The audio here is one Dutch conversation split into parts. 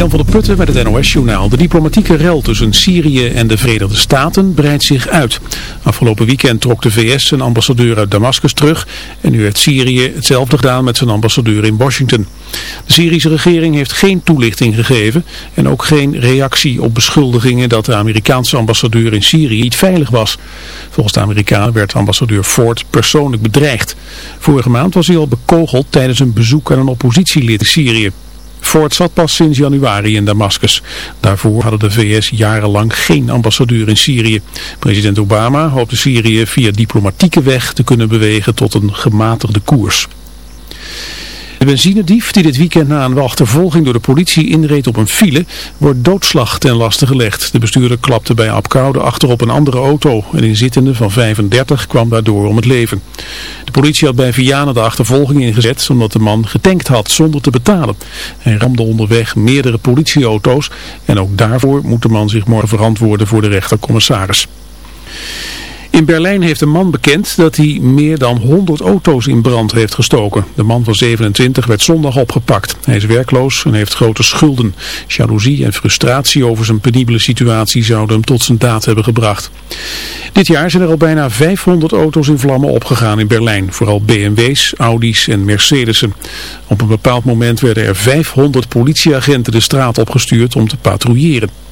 Jan van der Putten met het NOS-journaal. De diplomatieke rel tussen Syrië en de Verenigde Staten breidt zich uit. Afgelopen weekend trok de VS zijn ambassadeur uit Damascus terug. En nu heeft Syrië hetzelfde gedaan met zijn ambassadeur in Washington. De Syrische regering heeft geen toelichting gegeven. En ook geen reactie op beschuldigingen dat de Amerikaanse ambassadeur in Syrië niet veilig was. Volgens de Amerikanen werd ambassadeur Ford persoonlijk bedreigd. Vorige maand was hij al bekogeld tijdens een bezoek aan een oppositielid in Syrië. Ford zat pas sinds januari in Damascus. Daarvoor hadden de VS jarenlang geen ambassadeur in Syrië. President Obama hoopte Syrië via diplomatieke weg te kunnen bewegen tot een gematigde koers. De benzinedief die dit weekend na een achtervolging door de politie inreed op een file, wordt doodslag ten laste gelegd. De bestuurder klapte bij Apkoude achterop een andere auto. Een inzittende van 35 kwam daardoor om het leven. De politie had bij Vianen de achtervolging ingezet omdat de man getankt had zonder te betalen. Hij ramde onderweg meerdere politieauto's en ook daarvoor moet de man zich morgen verantwoorden voor de rechtercommissaris. In Berlijn heeft een man bekend dat hij meer dan 100 auto's in brand heeft gestoken. De man van 27 werd zondag opgepakt. Hij is werkloos en heeft grote schulden. Jaloezie en frustratie over zijn penibele situatie zouden hem tot zijn daad hebben gebracht. Dit jaar zijn er al bijna 500 auto's in vlammen opgegaan in Berlijn. Vooral BMW's, Audi's en Mercedes'en. Op een bepaald moment werden er 500 politieagenten de straat opgestuurd om te patrouilleren.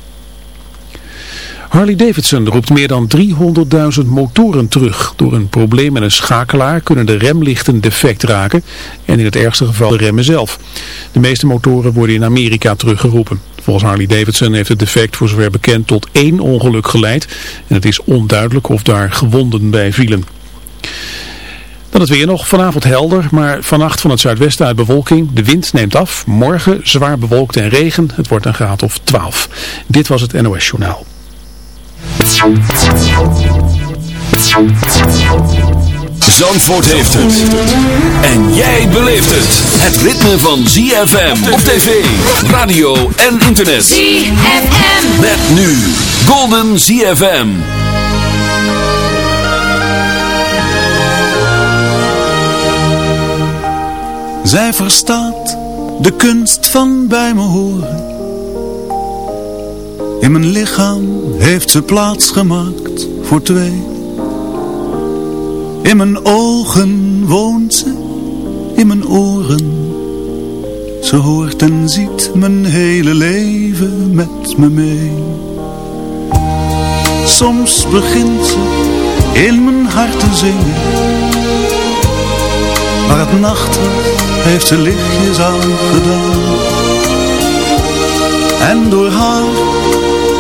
Harley Davidson roept meer dan 300.000 motoren terug. Door een probleem met een schakelaar kunnen de remlichten defect raken en in het ergste geval de remmen zelf. De meeste motoren worden in Amerika teruggeroepen. Volgens Harley Davidson heeft het defect voor zover bekend tot één ongeluk geleid en het is onduidelijk of daar gewonden bij vielen. Dan het weer nog. Vanavond helder, maar vannacht van het zuidwesten uit bewolking. De wind neemt af. Morgen zwaar bewolkt en regen. Het wordt een graad of 12. Dit was het NOS Journaal. Zandvoort heeft het. En jij beleeft het. Het ritme van ZFM op tv, radio en internet. ZFM. Met nu Golden ZFM. Zij verstaat de kunst van bij me horen in mijn lichaam heeft ze plaats gemaakt voor twee. In mijn ogen woont ze, in mijn oren. Ze hoort en ziet mijn hele leven met me mee. Soms begint ze in mijn hart te zingen. Maar het nacht heeft ze lichtjes aangedaan. En door haar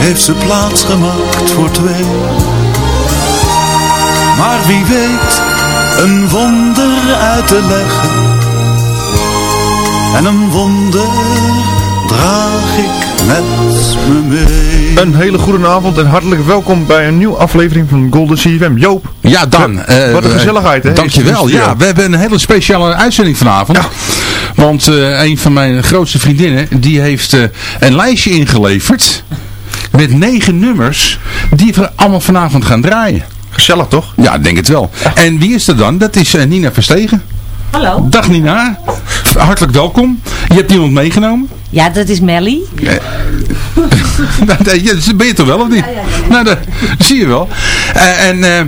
heeft ze plaats gemaakt voor twee. Maar wie weet een wonder uit te leggen. En een wonder draag ik met me mee. Een hele goede avond en hartelijk welkom bij een nieuwe aflevering van Golden CFM. Joop. Ja, Dan. Uh, wat een gezelligheid, hè? Dankjewel. Ja, we hebben een hele speciale uitzending vanavond. Ja. Want uh, een van mijn grootste vriendinnen, die heeft uh, een lijstje ingeleverd met negen nummers die we allemaal vanavond gaan draaien. Gezellig, toch? Ja, denk het wel. En wie is er dan? Dat is Nina Verstegen. Hallo. Dag Nina. Hartelijk welkom. Je hebt iemand meegenomen? Ja, dat is Melly. Ja. ben je toch wel of niet? Ja, ja, nou, dat zie je wel. Uh, en uh,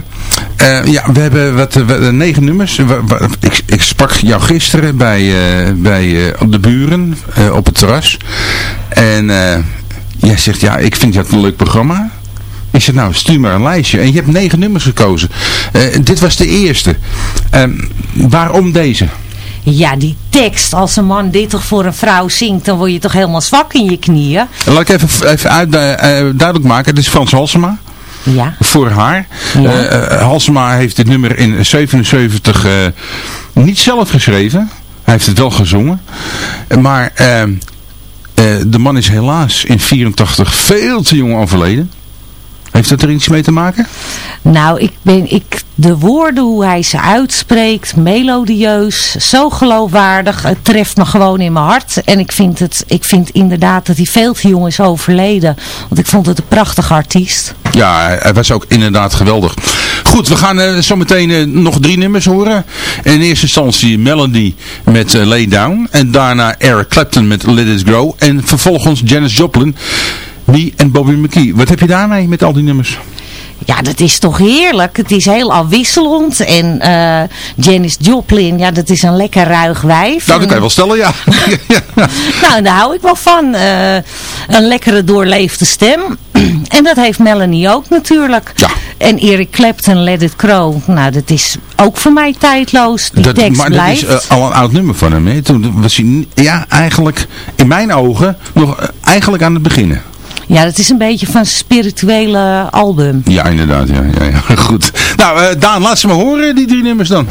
uh, ja, we hebben wat, negen nummers. Ik, ik, sprak jou gisteren bij, bij de buren op het terras. En jij zegt, ja, ik vind dat een leuk programma. Ik zeg, nou, stuur maar een lijstje. En je hebt negen nummers gekozen. dit was de eerste. Ehm, waarom deze? Ja, die tekst, als een man dit toch voor een vrouw zingt, dan word je toch helemaal zwak in je knieën. Laat ik even, even uit, uh, duidelijk maken, het is Frans Halsema. Ja. Voor haar. Ja. Halsema heeft dit nummer in 77 uh, niet zelf geschreven. Hij heeft het wel gezongen. Maar de man is helaas in 84 veel te jong overleden. Heeft dat er iets mee te maken? Nou, ik ben, ik, de woorden, hoe hij ze uitspreekt, melodieus, zo geloofwaardig. Het treft me gewoon in mijn hart. En ik vind, het, ik vind inderdaad dat hij veel te jong is overleden. Want ik vond het een prachtige artiest. Ja, hij was ook inderdaad geweldig. Goed, we gaan uh, zo meteen uh, nog drie nummers horen. In eerste instantie Melody met uh, Lay Down. En daarna Eric Clapton met Let It Grow. En vervolgens Janis Joplin Me en Bobby McKee. Wat heb je daarmee met al die nummers? Ja, dat is toch heerlijk. Het is heel afwisselend. En uh, Janis Joplin, ja, dat is een lekker ruig wijf. Nou, dat kan je wel stellen, ja. nou, daar hou ik wel van. Uh, een lekkere doorleefde stem. en dat heeft Melanie ook natuurlijk. Ja. En Eric Clapton, Let It Crow. Nou, dat is ook voor mij tijdloos. Die dat, tekst maar blijft. dat is uh, al een oud nummer van hem. Hè? Toen was hij, ja, eigenlijk in mijn ogen nog eigenlijk aan het beginnen. Ja, dat is een beetje van spirituele album. Ja, inderdaad. Ja, ja, ja. Goed. Nou, uh, Daan, laat ze maar horen, die drie nummers dan.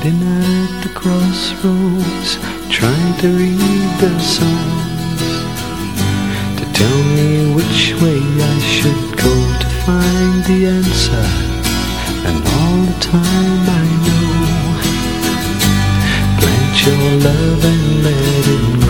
Standing at the crossroads, trying to read the signs to tell me which way I should go to find the answer. And all the time I know, plant your love and let it grow.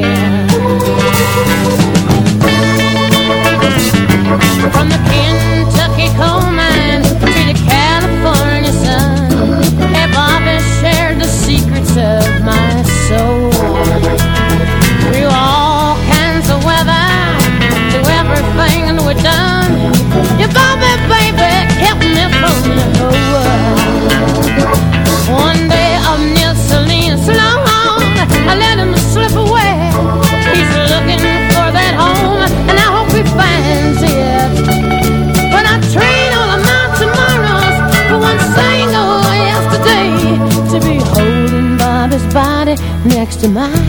Next to mine.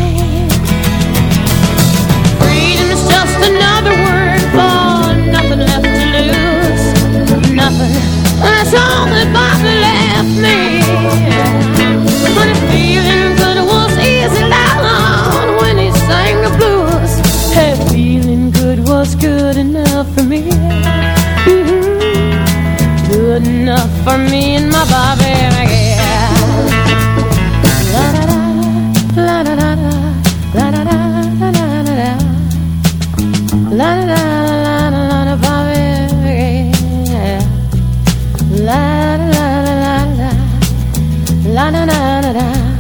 na na na na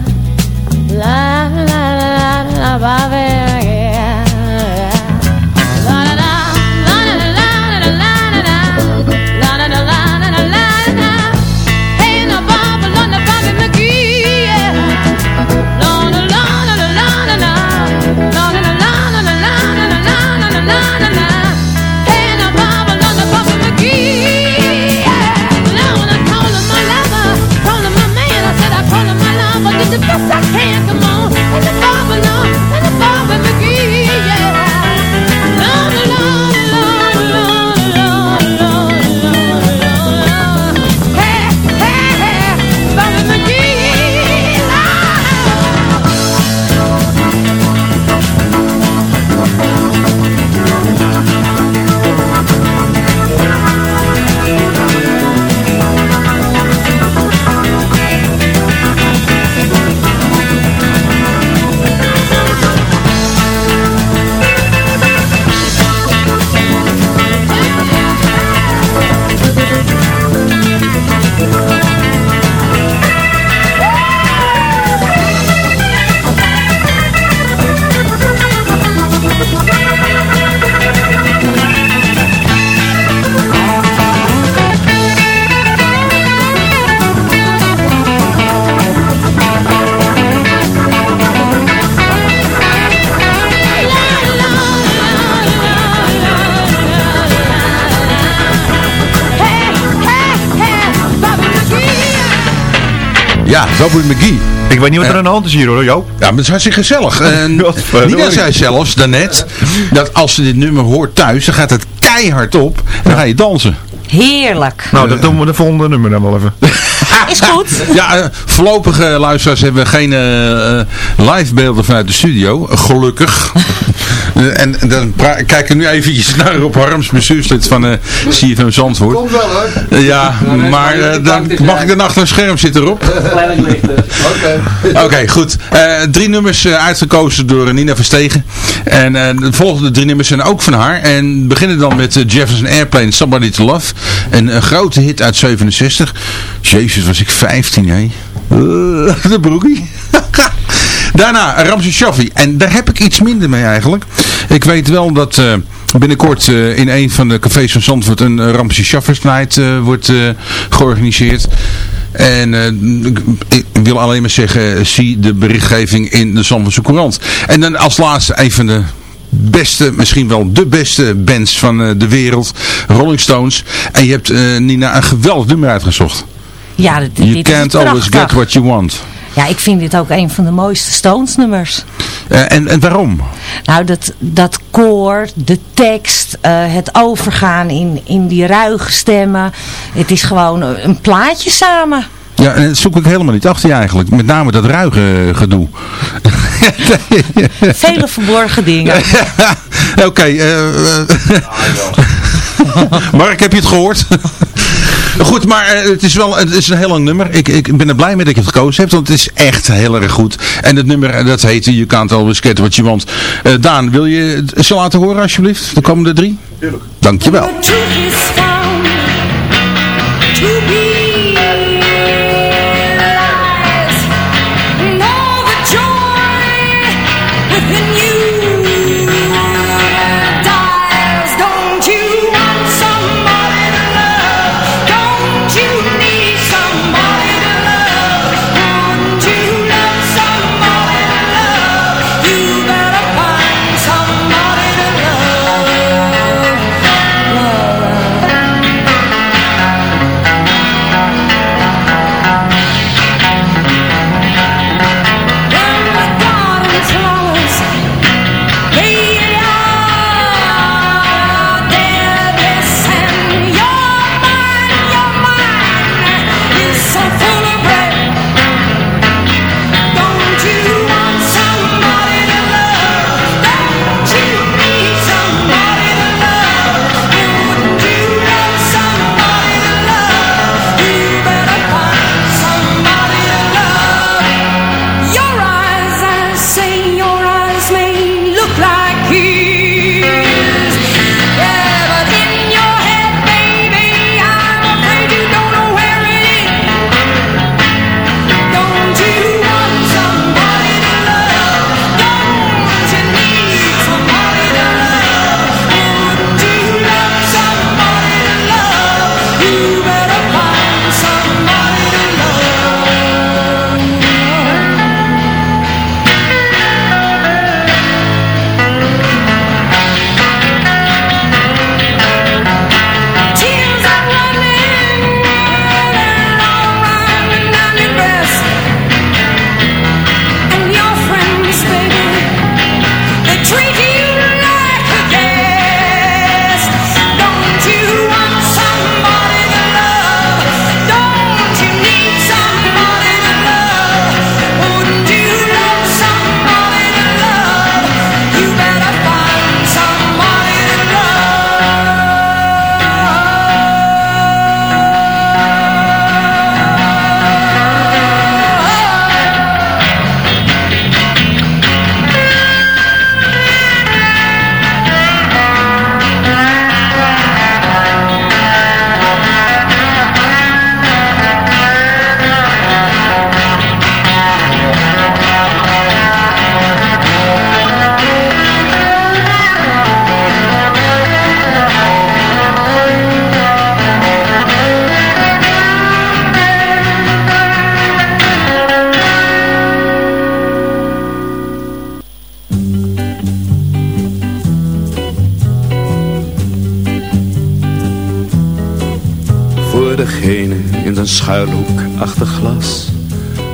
Ja, Bobby McGee. Ik weet niet wat er Ja. aan de hand is hier hoor, Joop. Ja, maar het is hartstikke gezellig. En. Nina zei zelfs daarnet, dat als ze dit nummer hoort thuis, dan gaat het keihard op. En dan ga je dansen. Heerlijk. Nou, dat doen we de volgende nummer dan wel even. Is goed. Ja, eh, voorlopig eh, luisteraars hebben we geen eh, eh, live beelden vanuit de studio. Gelukkig. Eh, En dan ik kijk er nu eventjes naar Rob Harms, bestuurslid van uh, CFM Zandvoort. Komt wel hoor. Eh, ja, maar eh, dan mag ik dan achter een scherm zitten, Rob? Oké. Oké, goed. Eh, drie nummers eh, uitgekozen door Nina Verstegen. En eh, de volgende drie nummers zijn ook van haar. En we beginnen dan met eh, Jefferson Airplane, Somebody to Love. Een, een grote hit uit 67. Jezus, was ik 15, hé. Eh, de broekie. Daarna Ramses Shaffi. En daar heb ik iets minder mee eigenlijk. Ik weet wel dat eh, binnenkort eh, in een van de cafés van Zandvoort een uh, Ramses Shaffers Night wordt georganiseerd. En ik wil alleen maar zeggen, zie de berichtgeving in de Zandvoortse Courant. En dan als laatste een van de beste, misschien wel de beste bands van de wereld, Rolling Stones. En je hebt eh, Nina een geweldig nummer uitgezocht. Ja, dit, You dit can't always get what you want. Ja, ik vind dit ook een van de mooiste Stones nummers. Eh, en, en waarom? Nou, dat, dat koor, de tekst, eh, het overgaan in, in die ruige stemmen. Het is gewoon een plaatje samen. Ja, en dat zoek ik helemaal niet achter je eigenlijk. Met name dat ruige gedoe. Vele verborgen dingen. Oké, eh, eh, Mark, heb je het gehoord? Goed, maar eh, het is wel het is een heel lang nummer. Ik, ik ben er blij mee dat je het gekozen hebt, want het is echt heel erg goed. En het nummer, eh, dat heet You Can't Always Get What You Want. Eh, Daan, wil je het ze laten horen alsjeblieft? De komende drie? Tuurlijk. Dankjewel. The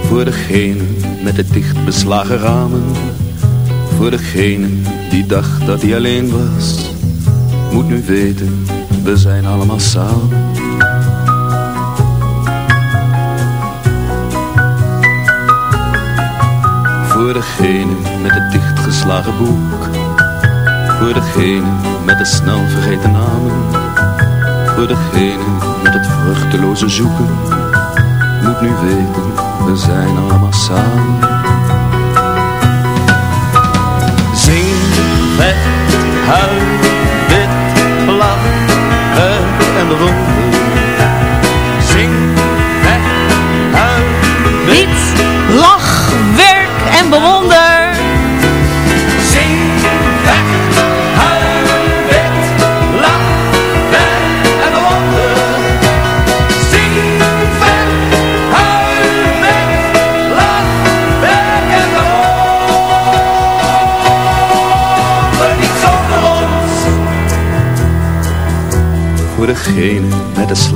Voor degene met de dicht beslagen ramen. Voor degene die dacht dat hij alleen was. Moet nu weten, we zijn allemaal samen. Voor degene met het dichtgeslagen boek. Voor degene met de snel vergeten namen Voor degene met het vruchteloze zoeken Moet nu weten, we zijn allemaal samen. Zing, vet, huil, wit, lach, en bewonder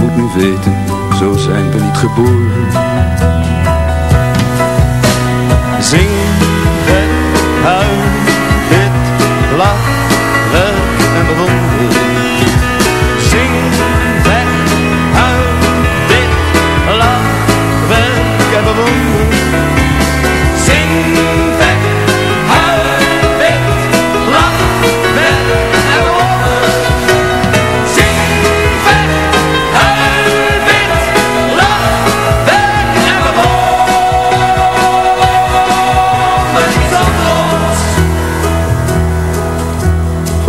Moet nu weten, zo zijn we niet geboren. Zing, red, huil,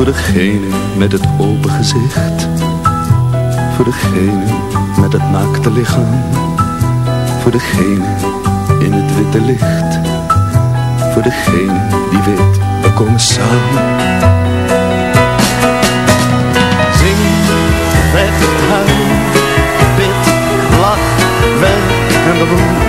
Voor degene met het open gezicht. Voor degene met het naakte lichaam. Voor degene in het witte licht. Voor degene die weet, we komen samen. Zing, weg, huil, bid, lach, werk en bewonder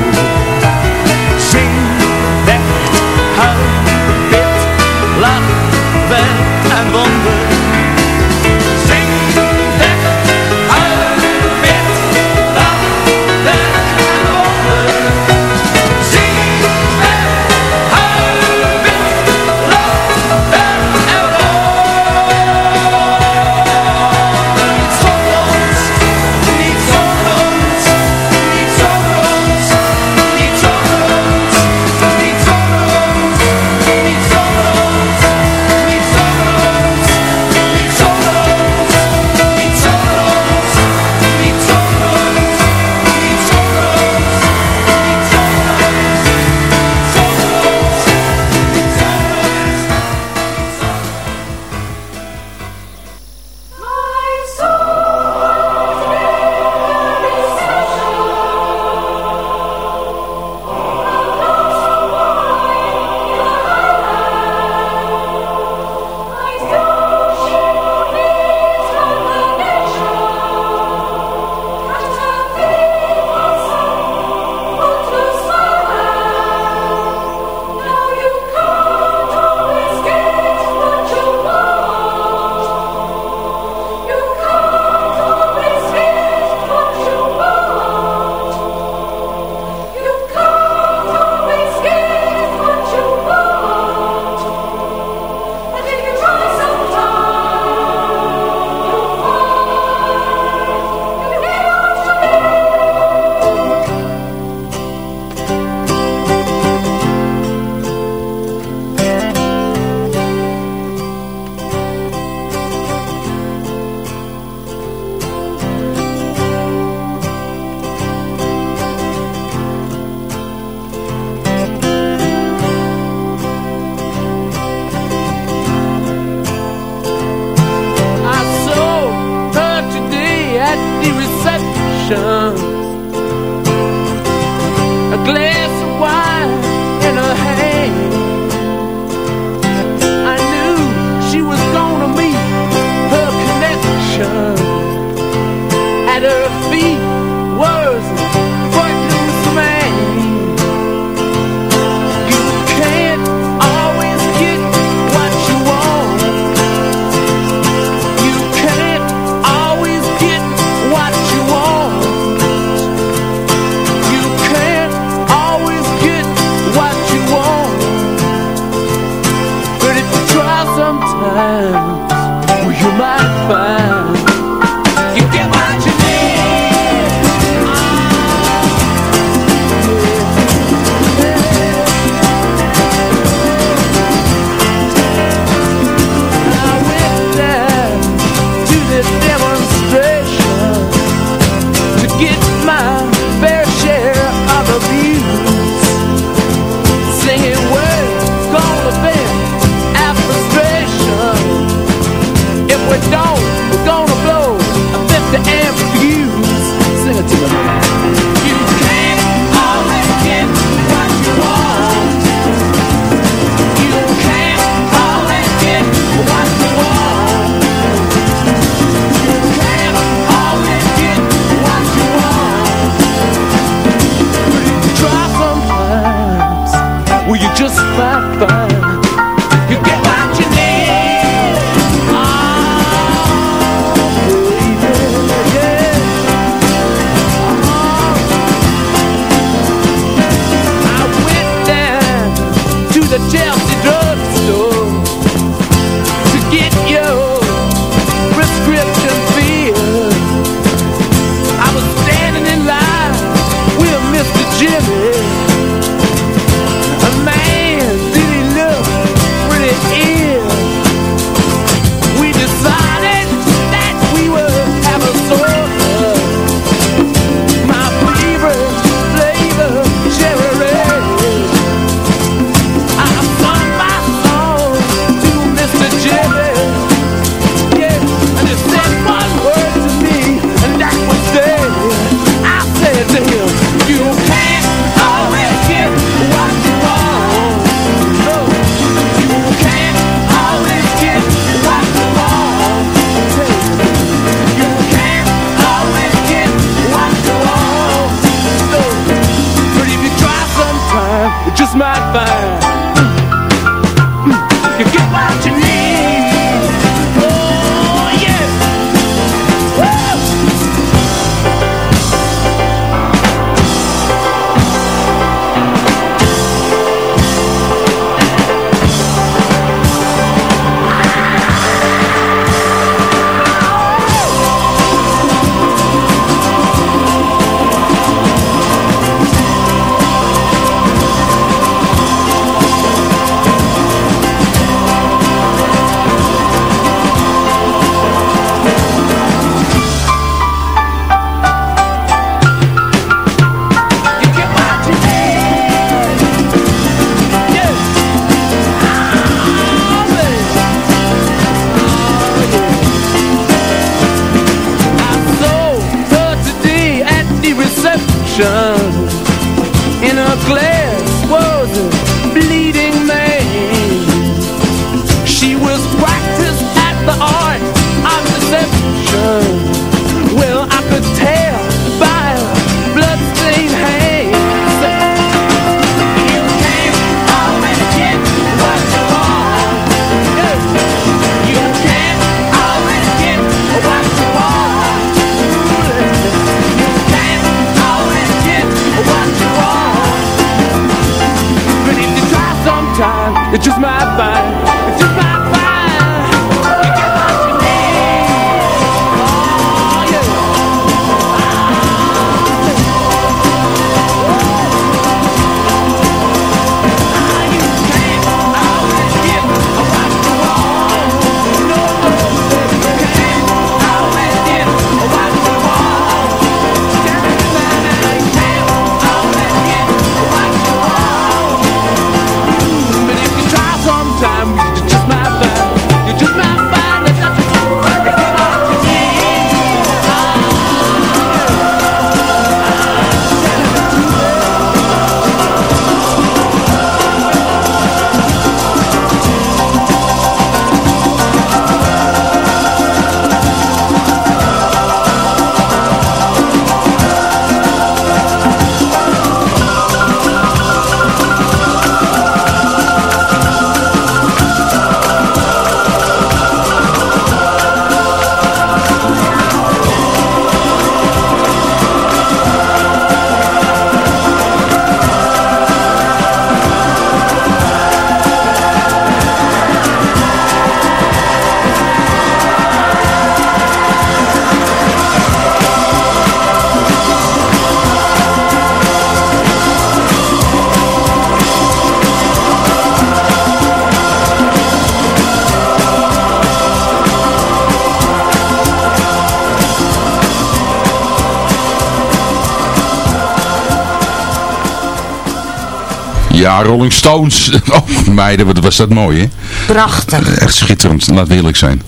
Rolling Stones. Oh, meiden, wat was dat mooi, hè? Prachtig. Echt schitterend, laat eerlijk zijn.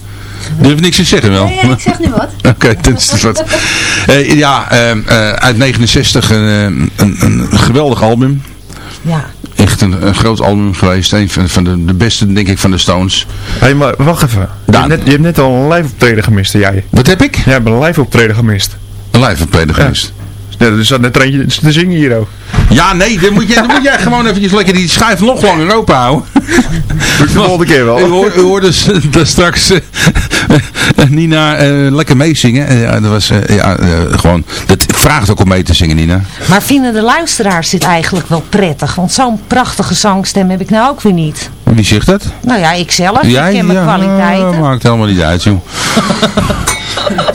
Durf niks te zeggen wel? Nee, ik zeg nu wat. Oké, okay, dat is wat. Eh, ja, eh, eh, uit 69 een, een geweldig album. Ja. Echt een, groot album geweest. Een van, de, de, beste, denk ik, van de Stones. Hé, hey, maar wacht even. Je, hebt net, al een live optreden gemist, jij. Wat heb ik? Jij hebt een live optreden gemist. Een live optreden gemist. Ja. Ja, er zat net eentje te zingen hier ook. Ja, nee, dan moet, jij, dan moet jij gewoon eventjes lekker die schuif nog langer open houden. Doe de volgende keer wel. U hoort, u hoort dus uh, straks uh, Nina uh, lekker meezingen. ja, dat was ja, gewoon, dat vraagt ook om mee te zingen, Nina. Maar vinden de luisteraars dit eigenlijk wel prettig? Want zo'n prachtige zangstem heb ik nou ook weer niet. Wie zegt dat? Nou ja, ik zelf. Jij, ik ken mijn ja, kwaliteiten. maakt helemaal niet uit, joh.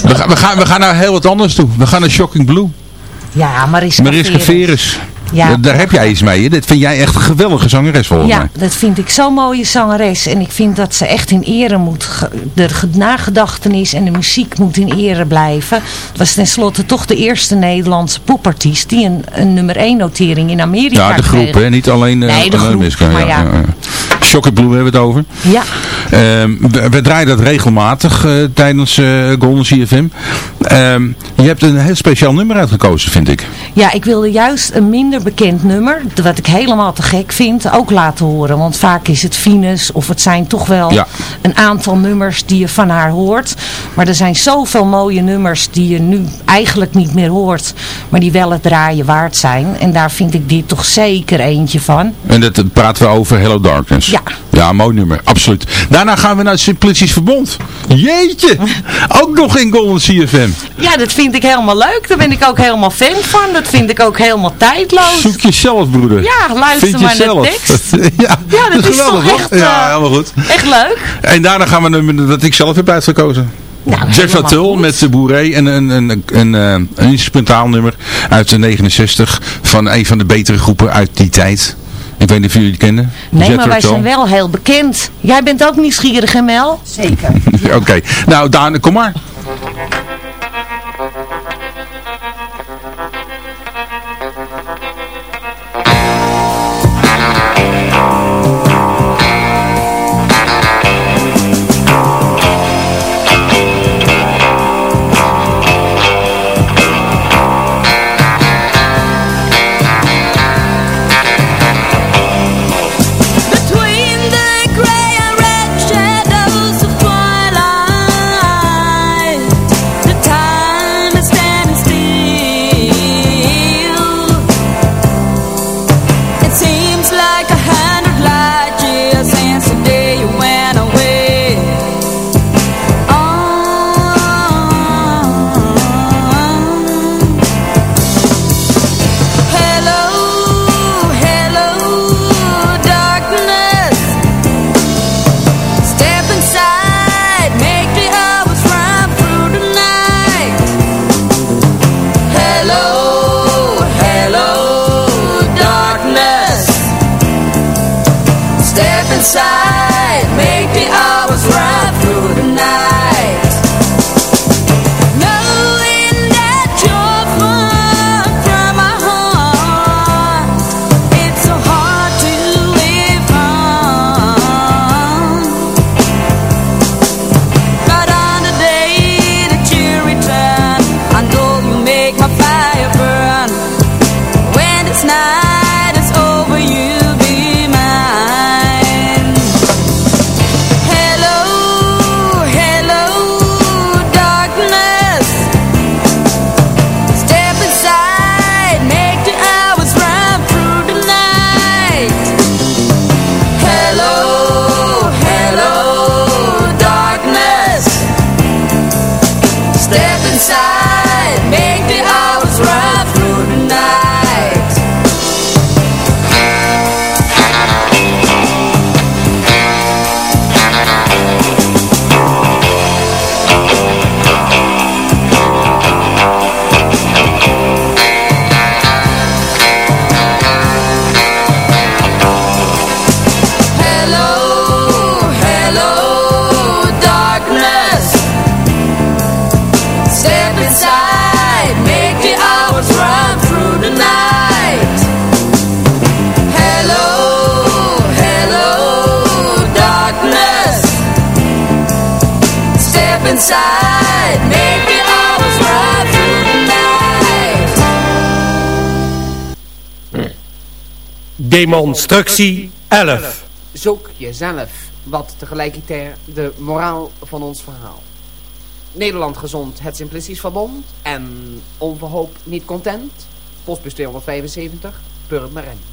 we, gaan, we, gaan, we gaan naar heel wat anders toe. We gaan naar Shocking Blue. Ja, Mariska, Mariska Veres. Ja, daar heb jij iets mee. Hè? Dat vind jij echt een geweldige zangeres volgens ja, mij. Ja, dat vind ik zo'n mooie zangeres. En ik vind dat ze echt in ere moet. De nagedachtenis en de muziek moet in ere blijven. Het was tenslotte toch de eerste Nederlandse popartiest die een, een nummer 1 notering in Amerika Ja, de groep, kreeg. hè? niet alleen uh, nee, de groep, Miska. maar ja. ja. Blue hebben we het over. Ja. Um, we, we, draaien dat regelmatig uh, tijdens uh, Golden CFM. Um, je hebt een heel speciaal nummer uitgekozen, vind ik. Ja, ik wilde juist een minder bekend nummer, wat ik helemaal te gek vind, ook laten horen. Want vaak is het Venus of het zijn toch wel ja. een aantal nummers die je van haar hoort. Maar er zijn zoveel mooie nummers die je nu eigenlijk niet meer hoort, maar die wel het draaien waard zijn. En daar vind ik dit toch zeker eentje van. En dat praten we over Hello Darkness. Ja. Ja, mooi nummer, absoluut. Daarna gaan we naar het Simplicities Verbond. Jeetje, ook nog in Golden CFM. Ja, dat vind ik helemaal leuk. Daar ben ik ook helemaal fan van. Dat vind ik ook helemaal tijdloos. Zoek jezelf, broeder. Ja, luister vind maar jezelf. naar de tekst. ja, ja, dat, dat is geweldig, toch echt, ja, helemaal goed. echt leuk. En daarna gaan we naar nummer dat ik zelf heb uitgekozen. Nou, Jeff met de Boeré en een, een, een, een, een instrumentaal nummer uit de 69 van een van de betere groepen uit die tijd. Ik weet niet of jullie het kennen. Nee, Jet maar wij zijn wel heel bekend. Jij bent ook nieuwsgierig, Mel? Zeker. Ja. Oké. Okay. Nou, Daan, kom maar. Demonstructie 11. Zoek jezelf, wat tegelijkertijd de moraal van ons verhaal. Nederland Gezond, het Simplicies Verbond en Onverhoop Niet Content, postbus 275, Purmerend.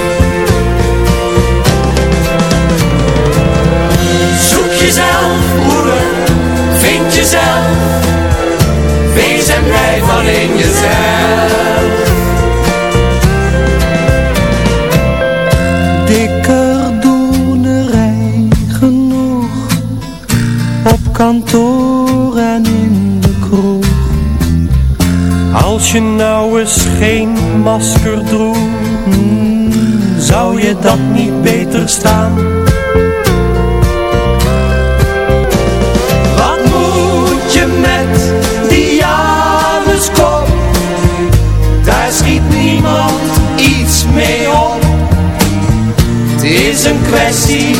Jezelf, moeder, vind jezelf, wees en blijf alleen jezelf. Dikker doenerij genoeg op kantoor en in de kroeg. Als je nou eens geen masker droeg, hmm, zou je dat niet beter staan? Is een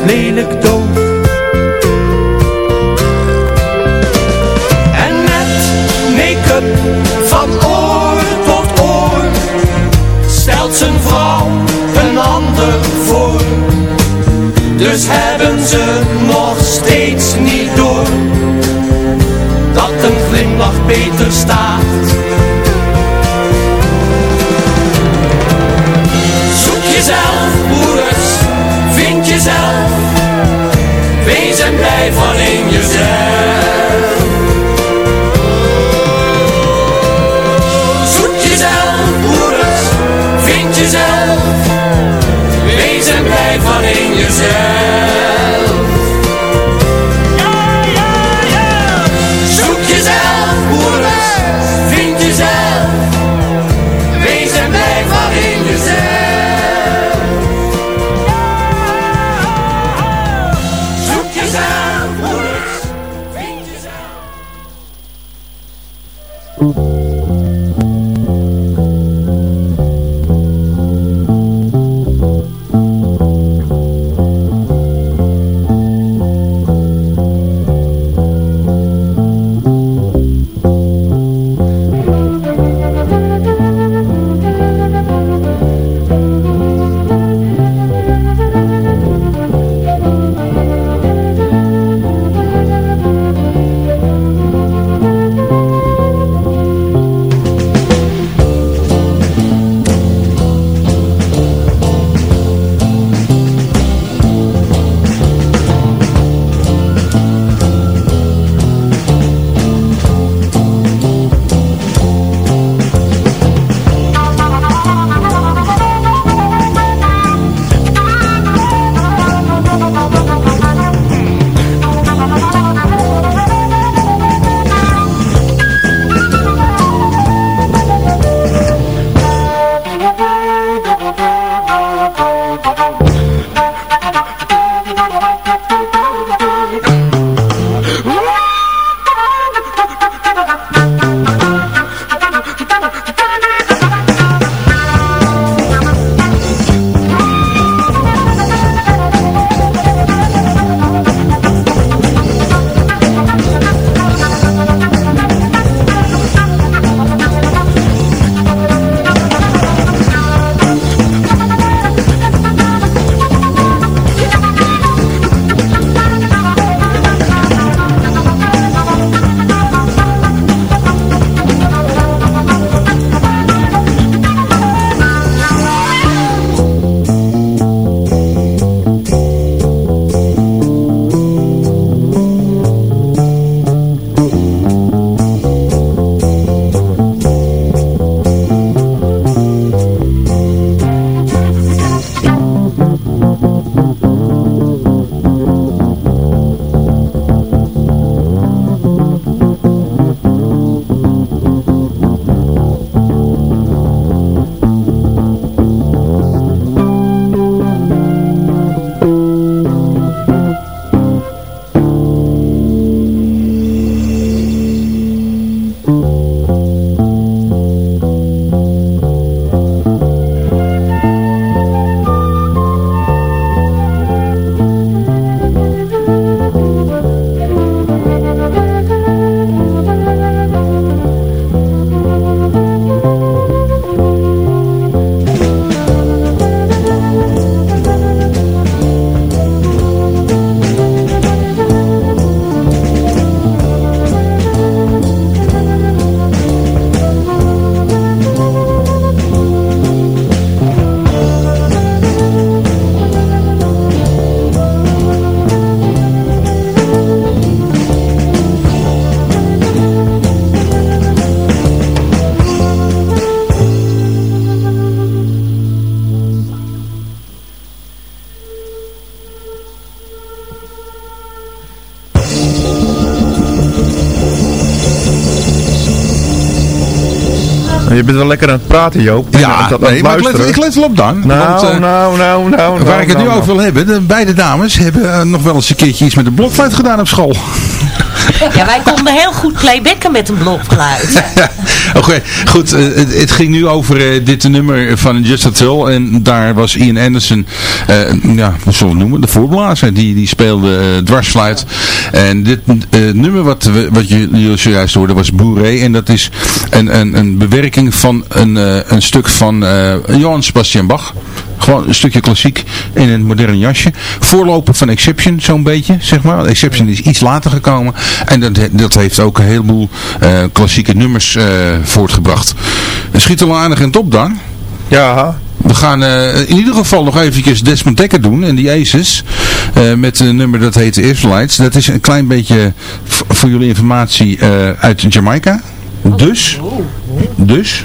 lelijk dood. En met make-up van oor tot oor, stelt zijn vrouw een ander voor. Dus hebben ze nog steeds niet door, dat een glimlach beter staat. Zoek jezelf, broeders, vind jezelf. Wees en blijf alleen jezelf. Zoek jezelf, broeders, vind jezelf. Wees en blijf alleen jezelf. Je bent wel lekker aan het praten, Joop. En Ja, nee, maar ik let, ik let wel op dan. Nou, want, eh, nou, nou, nou, Waar nou, ik het nu nou, over wil hebben, de beide dames hebben eh, nog wel eens een keertje iets met de blokfluit gedaan op school. Ja, wij konden heel goed playbacken met een blokfluit. Oké, goed. eh, het, het ging nu over eh, dit nummer van Just a. En daar was Ian Anderson, eh, ja, wat zullen we noemen, de voorblazer. Die, die speelde dwarsfluit. En dit nummer wat, wat jullie zojuist hoorden was Bourré. En dat is een, een, een bewerking van een, een stuk van eh Johann Sebastian Bach. Gewoon een stukje klassiek in een modern jasje. Voorloper van Exception, zo'n beetje, zeg maar. Exception is iets later gekomen. En dat, dat heeft ook een heleboel eh, klassieke nummers eh, voortgebracht. Schiet al aardig in het op dan. Ja. We gaan eh, in ieder geval nog eventjes Desmond Dekker doen en die Aces. eh, met een nummer dat heet Israelites. Dat is een klein beetje voor jullie informatie eh, uit Jamaica. Dus. Dus.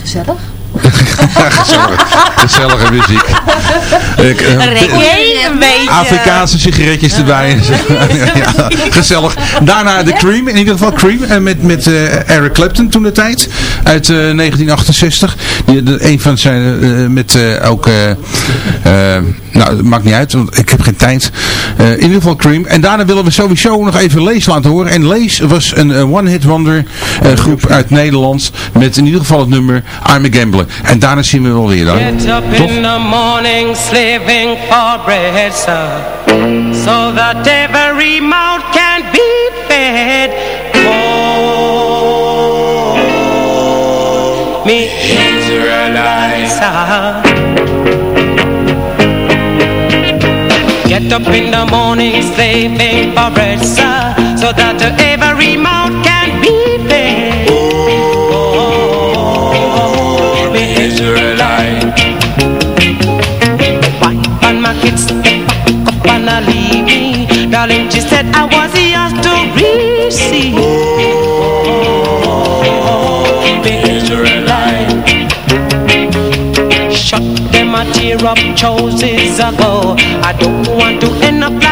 Gezellig. Gezellig. Gezellige muziek. Ik, eh, Reggae, een beetje. Afrikaanse sigaretjes erbij. ja, gezellig. Daarna de Cream, in ieder geval Cream. En met, met eh, Eric Clapton toen de tijd. Uit eh, 1968. Die, de, een van zijn, eh, met eh, ook, eh, eh, nou het maakt niet uit, want ik heb geen tijd. Eh, in ieder geval Cream. En daarna willen we sowieso nog even Lees laten horen. En Lees was een eh, one-hit wonder eh, groep uit Nederland. Met in ieder geval het nummer I'm a Gambler. En daarna zien we wel weer dan. Get up Toch? in the morning slaving for bread, sir, so that every mouth can be fed. Oh, me Israelites. Get up in the morning slaving for bread, sir, so that every mouth can Israelite. And my kids up and I leave me. Darling, she said I was yours to receive. Oh, Israelite. Shut them a tear up choices ago. I don't want to end up like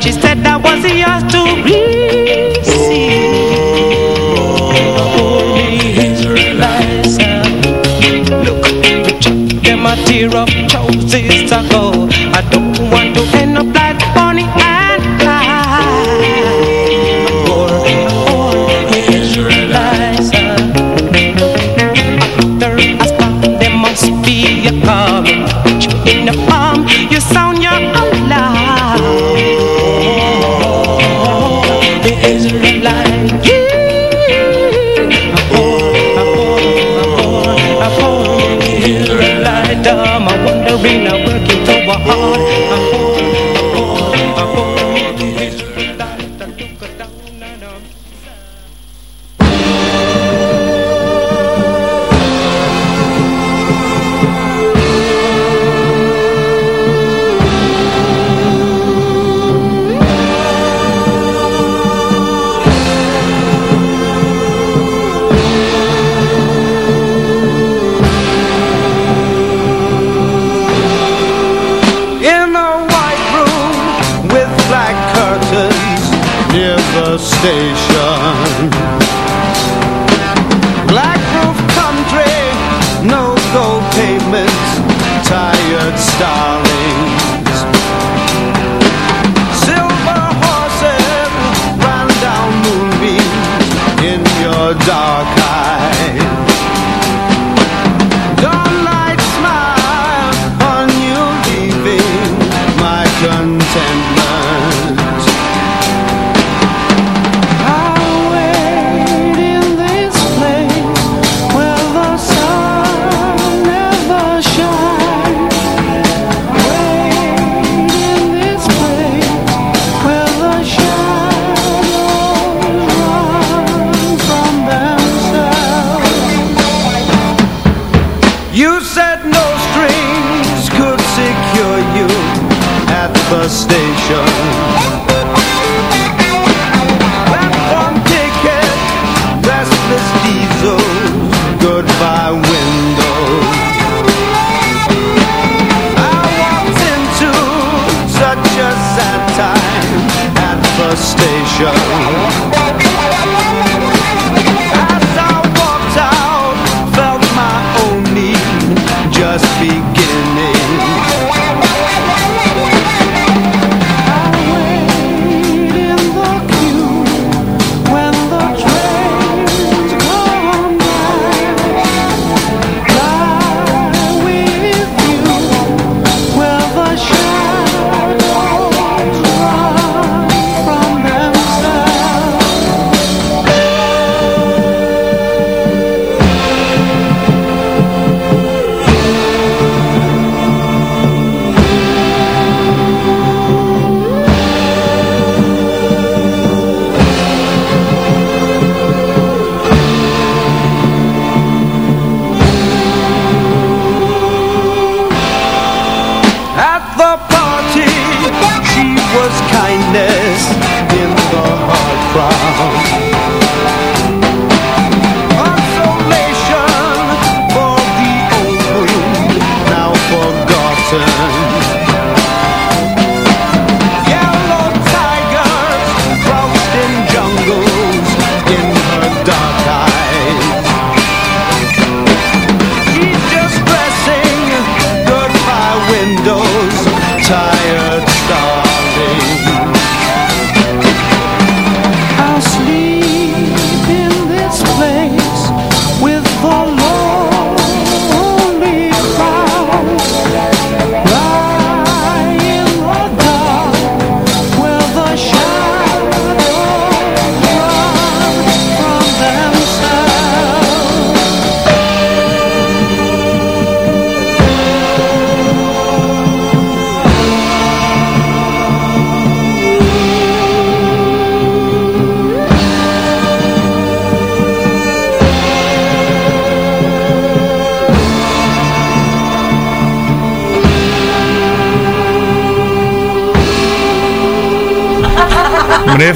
she said that was yours to receive. Oh, Israelites, sir. Look, you chuck them a tear up You said no strings could secure you at the station. Platform ticket, restless diesels, goodbye windows. I walked into such a sad time at the station.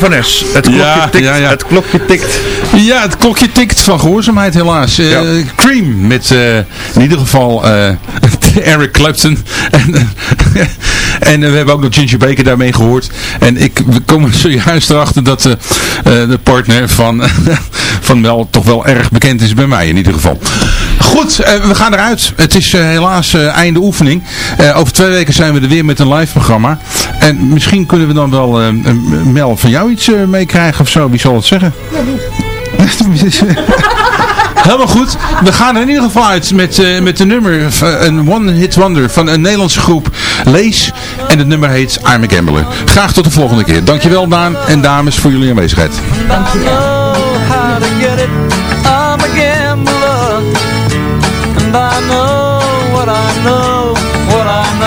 Het klokje, Ja, tikt, ja, ja. het klokje tikt. Ja, het klokje tikt van gehoorzaamheid helaas. Eh, Cream met eh, in ieder geval eh, Eric Clapton. En, en we hebben ook nog Ginger Baker daarmee gehoord. En ik, we komen zojuist erachter dat de partner van, van Mel toch wel erg bekend is bij mij in ieder geval. Goed, we gaan eruit. Het is helaas einde oefening. Over twee weken zijn we er weer met een live programma. En misschien kunnen we dan wel eh, eh, Mel van jou iets eh, meekrijgen of zo. Wie zal het zeggen? Helemaal goed. We gaan er in ieder geval uit met, eh, met een nummer, een one hit wonder van een Nederlandse groep, Lees. En het nummer heet I'm a Gambler. Graag tot de volgende keer. Dankjewel Daan en dames voor jullie aanwezigheid.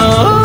I